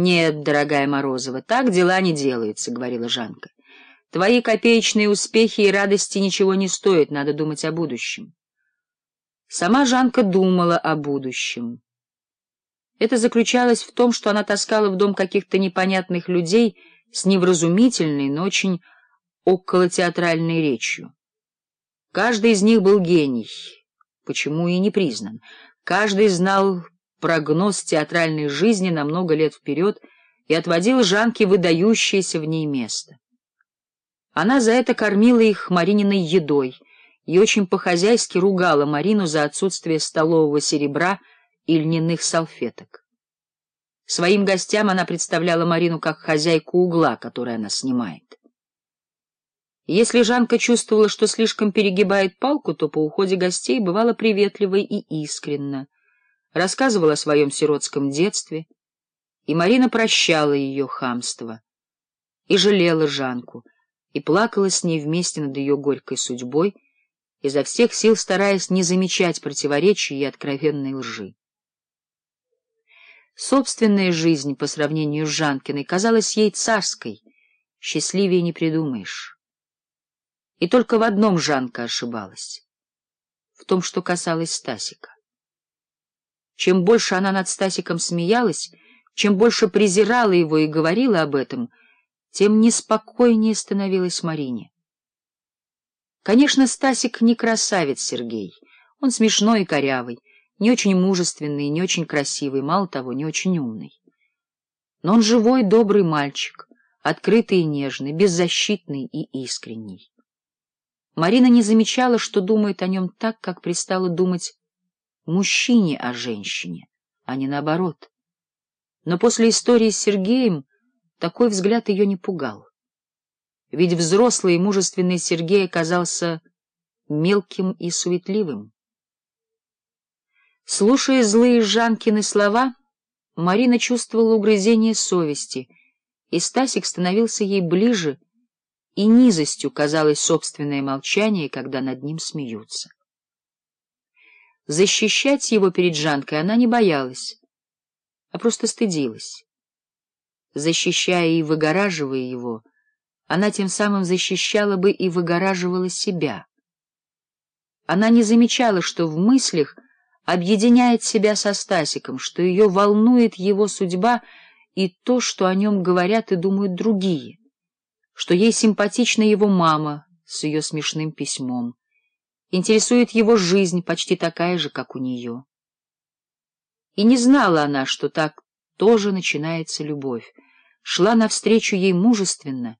«Нет, дорогая Морозова, так дела не делаются», — говорила Жанка. «Твои копеечные успехи и радости ничего не стоят, надо думать о будущем». Сама Жанка думала о будущем. Это заключалось в том, что она таскала в дом каких-то непонятных людей с невразумительной, но очень околотеатральной речью. Каждый из них был гений, почему и не признан. Каждый знал прогноз театральной жизни на много лет вперед и отводил Жанке выдающееся в ней место. Она за это кормила их Марининой едой и очень по-хозяйски ругала Марину за отсутствие столового серебра и льняных салфеток. Своим гостям она представляла Марину как хозяйку угла, который она снимает. Если Жанка чувствовала, что слишком перегибает палку, то по уходе гостей бывала приветливой и искренна рассказывал о своем сиротском детстве, и Марина прощала ее хамство, и жалела Жанку, и плакала с ней вместе над ее горькой судьбой, изо всех сил стараясь не замечать противоречий и откровенной лжи. Собственная жизнь по сравнению с Жанкиной казалась ей царской, счастливее не придумаешь. И только в одном Жанка ошибалась — в том, что касалось Стасика. Чем больше она над Стасиком смеялась, чем больше презирала его и говорила об этом, тем неспокойнее становилась Марине. Конечно, Стасик не красавец Сергей. Он смешной и корявый, не очень мужественный, не очень красивый, мало того, не очень умный. Но он живой, добрый мальчик, открытый и нежный, беззащитный и искренний. Марина не замечала, что думает о нем так, как пристала думать мужчине о женщине, а не наоборот. Но после истории с Сергеем такой взгляд ее не пугал. Ведь взрослый и мужественный Сергей оказался мелким и суетливым. Слушая злые Жанкины слова, Марина чувствовала угрызение совести, и Стасик становился ей ближе, и низостью казалось собственное молчание, когда над ним смеются. Защищать его перед Жанкой она не боялась, а просто стыдилась. Защищая и выгораживая его, она тем самым защищала бы и выгораживала себя. Она не замечала, что в мыслях объединяет себя со Стасиком, что ее волнует его судьба и то, что о нем говорят и думают другие, что ей симпатична его мама с ее смешным письмом. Интересует его жизнь, почти такая же, как у нее. И не знала она, что так тоже начинается любовь. Шла навстречу ей мужественно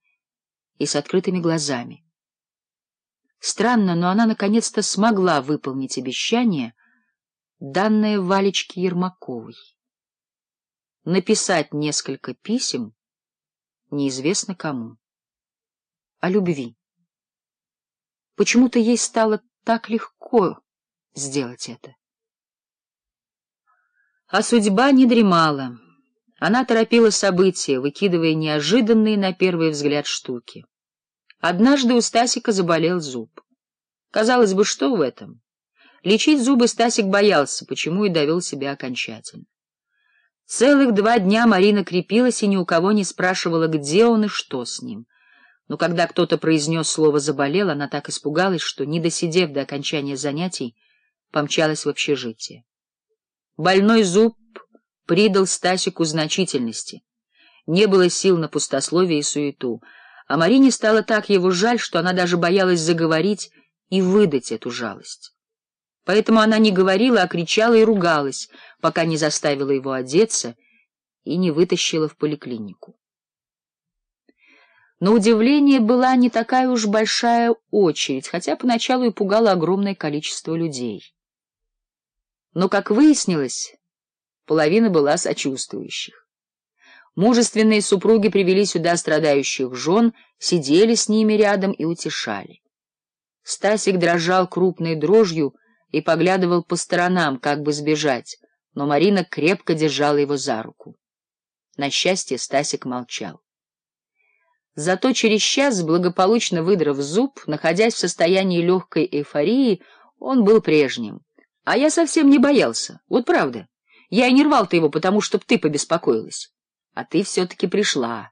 и с открытыми глазами. Странно, но она наконец-то смогла выполнить обещание, данное Валечке Ермаковой. Написать несколько писем неизвестно кому. О любви. Почему-то ей стало так легко сделать это. А судьба не дремала. Она торопила события, выкидывая неожиданные на первый взгляд штуки. Однажды у Стасика заболел зуб. Казалось бы, что в этом? Лечить зубы Стасик боялся, почему и довел себя окончательно. Целых два дня Марина крепилась и ни у кого не спрашивала, где он и что с ним — но когда кто-то произнес слово «заболел», она так испугалась, что, не досидев до окончания занятий, помчалась в общежитие. Больной зуб придал Стасику значительности. Не было сил на пустословие и суету, а Марине стало так его жаль, что она даже боялась заговорить и выдать эту жалость. Поэтому она не говорила, а кричала и ругалась, пока не заставила его одеться и не вытащила в поликлинику. На удивление была не такая уж большая очередь, хотя поначалу и пугало огромное количество людей. Но, как выяснилось, половина была сочувствующих. Мужественные супруги привели сюда страдающих жен, сидели с ними рядом и утешали. Стасик дрожал крупной дрожью и поглядывал по сторонам, как бы сбежать, но Марина крепко держала его за руку. На счастье Стасик молчал. Зато через час, благополучно выдрав зуб, находясь в состоянии легкой эйфории, он был прежним. А я совсем не боялся, вот правда. Я и не рвал-то его, потому чтоб ты побеспокоилась. А ты все-таки пришла.